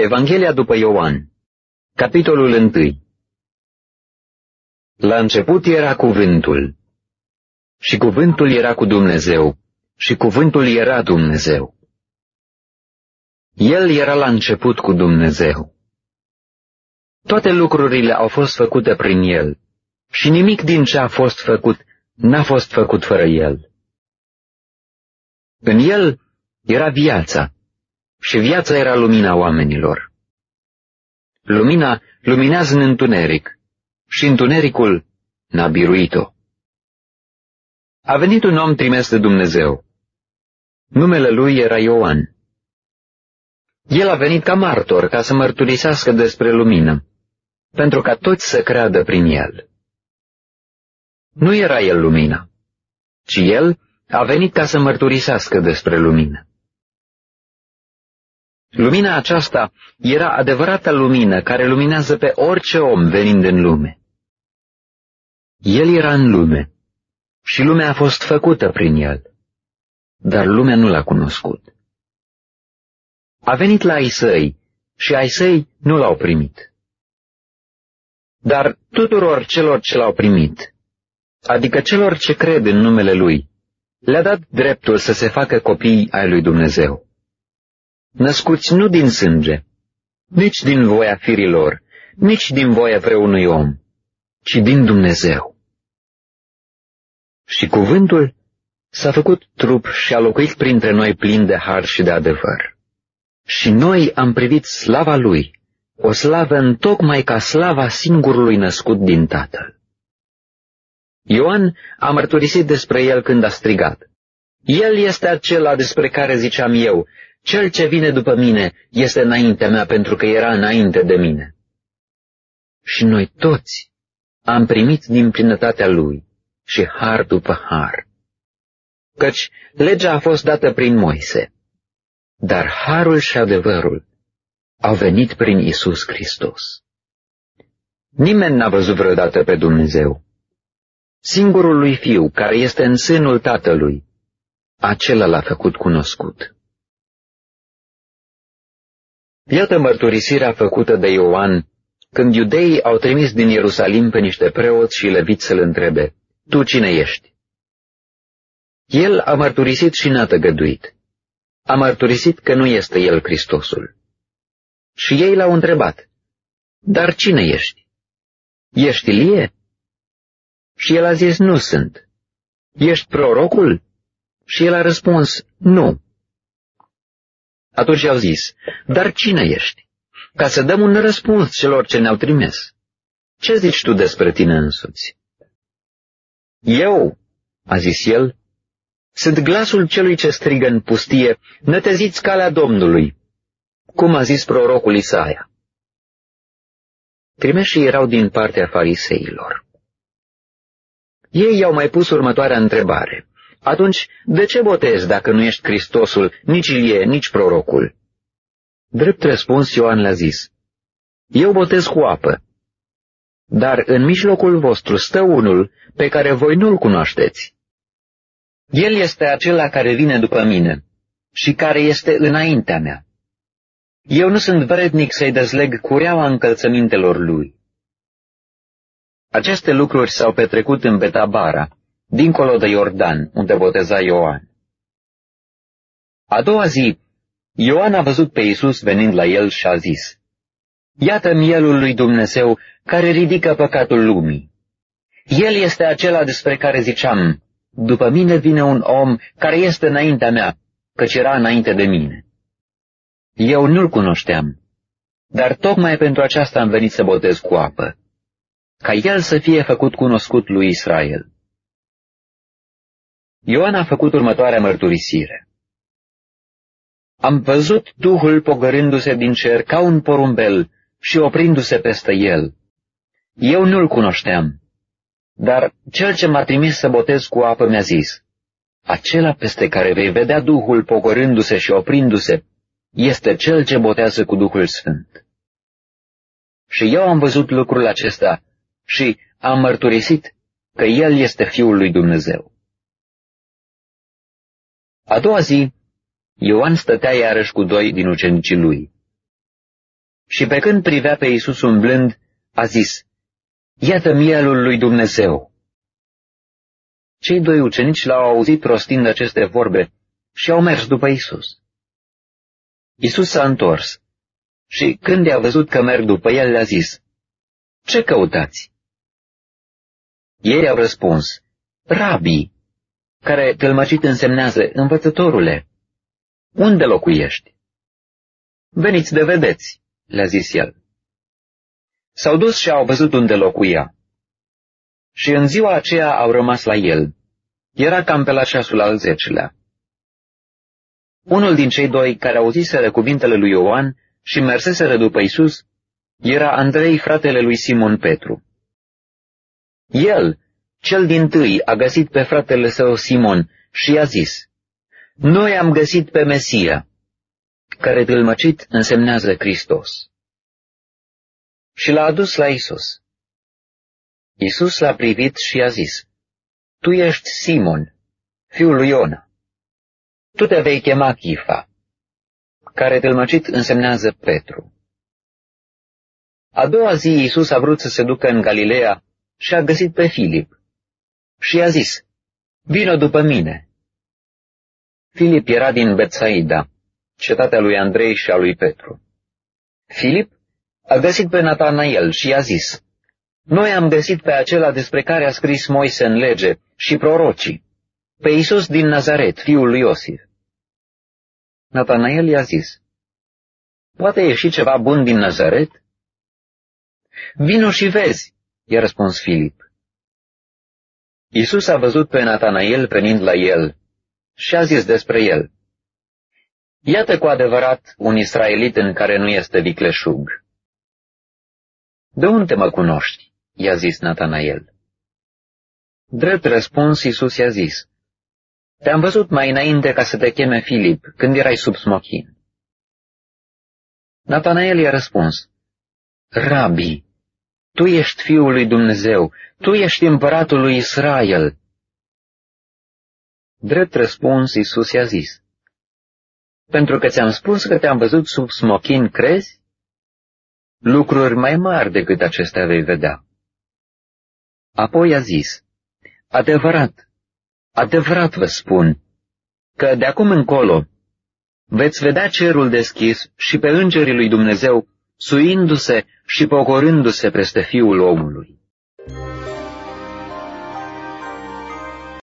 Evanghelia după Ioan Capitolul 1 La început era cuvântul, și cuvântul era cu Dumnezeu, și cuvântul era Dumnezeu. El era la început cu Dumnezeu. Toate lucrurile au fost făcute prin El, și nimic din ce a fost făcut n-a fost făcut fără El. În El era viața, și viața era lumina oamenilor. Lumina luminează în întuneric și întunericul n-a biruit-o. A venit un om trimis de Dumnezeu. Numele lui era Ioan. El a venit ca martor ca să mărturisească despre lumină, pentru ca toți să creadă prin el. Nu era el lumina, ci el a venit ca să mărturisească despre lumină. Lumina aceasta era adevărata lumină care luminează pe orice om venind în lume. El era în lume și lumea a fost făcută prin el, dar lumea nu l-a cunoscut. A venit la ai săi și ai săi nu l-au primit. Dar tuturor celor ce l-au primit, adică celor ce cred în numele lui, le-a dat dreptul să se facă copii ai lui Dumnezeu născuți nu din sânge, nici din voia firilor, nici din voia vreunui om, ci din Dumnezeu. Și cuvântul s-a făcut trup și a locuit printre noi plin de har și de adevăr. Și noi am privit slava lui, o slavă întocmai ca slava singurului născut din Tatăl. Ioan a mărturisit despre el când a strigat. El este acela despre care ziceam eu, cel ce vine după mine este înaintea mea pentru că era înainte de mine. Și noi toți am primit din plinătatea lui și har după har. Căci legea a fost dată prin Moise, dar harul și adevărul au venit prin Isus Hristos. Nimeni n-a văzut vreodată pe Dumnezeu. Singurul lui Fiu, care este în sânul Tatălui, acela l-a făcut cunoscut. Iată mărturisirea făcută de Ioan când iudeii au trimis din Ierusalim pe niște preoți și leviți să-l întrebe, Tu cine ești? El a mărturisit și n-a tăgăduit. A mărturisit că nu este el Hristosul. Și ei l-au întrebat, Dar cine ești? Ești Ilie? Și el a zis, Nu sunt. Ești prorocul? Și el a răspuns, Nu. Atunci au zis, dar cine ești? Ca să dăm un răspuns celor ce ne-au trimis. Ce zici tu despre tine însuți? Eu, a zis el, sunt glasul celui ce strigă în pustie, năteziți calea Domnului, cum a zis prorocul Isaia. Trimeșii erau din partea fariseilor. Ei i-au mai pus următoarea întrebare. Atunci, de ce botezi dacă nu ești Hristosul, nici Ilie, nici prorocul? Drept răspuns, Ioan le-a zis, Eu botez cu apă, dar în mijlocul vostru stă unul pe care voi nu-l cunoașteți. El este acela care vine după mine și care este înaintea mea. Eu nu sunt vrednic să-i dezleg cureaua încălțămintelor lui. Aceste lucruri s-au petrecut în Betabara, dincolo de Iordan, unde boteza Ioan. A doua zi, Ioan a văzut pe Isus venind la el și a zis, Iată mielul lui Dumnezeu care ridică păcatul lumii. El este acela despre care ziceam, după mine vine un om care este înaintea mea, căci era înainte de mine. Eu nu-l cunoșteam, dar tocmai pentru aceasta am venit să botez cu apă, ca el să fie făcut cunoscut lui Israel. Ioan a făcut următoarea mărturisire. Am văzut Duhul pogărându-se din cer ca un porumbel și oprindu-se peste el. Eu nu-l cunoșteam, dar cel ce m-a trimis să botez cu apă mi-a zis, acela peste care vei vedea Duhul pogorându-se și oprindu-se, este cel ce botează cu Duhul Sfânt. Și eu am văzut lucrul acesta și am mărturisit că El este Fiul lui Dumnezeu. A doua zi, Ioan stătea iarăși cu doi din ucenicii lui. Și pe când privea pe Iisus umblând, a zis, Iată mielul lui Dumnezeu! Cei doi ucenici l-au auzit rostind aceste vorbe și au mers după Isus. Isus s-a întors și când i-a văzut că merg după el, le-a zis, Ce căutați? Ei au răspuns, Rabi, care tălmăcit însemnează învățătorule. Unde locuiești? Veniți de vedeți, le-a zis el. S-au dus și au văzut unde locuia. Și în ziua aceea au rămas la el. Era cam pe la șasul al zecelea. Unul din cei doi care auziseră cuvintele lui Ioan și merseseră după Isus era Andrei, fratele lui Simon Petru. El, cel din tâi, a găsit pe fratele său Simon și i-a zis, Noi am găsit pe Mesia, care tâlmăcit însemnează Hristos. Și l-a adus la Isus. Isus l-a privit și a zis, Tu ești Simon, fiul lui Iona. Tu te vei chema Chifa, care tâlmăcit însemnează Petru. A doua zi Iisus a vrut să se ducă în Galileea și a găsit pe Filip și i-a zis, Vino după mine. Filip era din Betsaida, cetatea lui Andrei și a lui Petru. Filip a găsit pe Natanael și i-a zis, Noi am găsit pe acela despre care a scris Moise în lege și prorocii, pe Iisus din Nazaret, fiul lui Iosif. Natanael i-a zis, Poate ieși ceva bun din Nazaret? Vino și vezi, i-a răspuns Filip. Iisus a văzut pe Natanael venind la el și a zis despre el, Iată cu adevărat un israelit în care nu este vicleșug. De unde mă cunoști? i-a zis Natanael. Drept răspuns, Iisus i-a zis, Te-am văzut mai înainte ca să te cheme Filip, când erai sub smochin. Natanael i-a răspuns, Rabi, tu ești Fiul lui Dumnezeu, tu ești împăratul lui Israel. Drept răspuns, Iisus i-a zis, Pentru că ți-am spus că te-am văzut sub smochin, crezi? Lucruri mai mari decât acestea vei vedea. Apoi a zis, Adevărat, adevărat vă spun, că de acum încolo veți vedea cerul deschis și pe îngerii lui Dumnezeu suindu-se și pogorându-se peste fiul omului.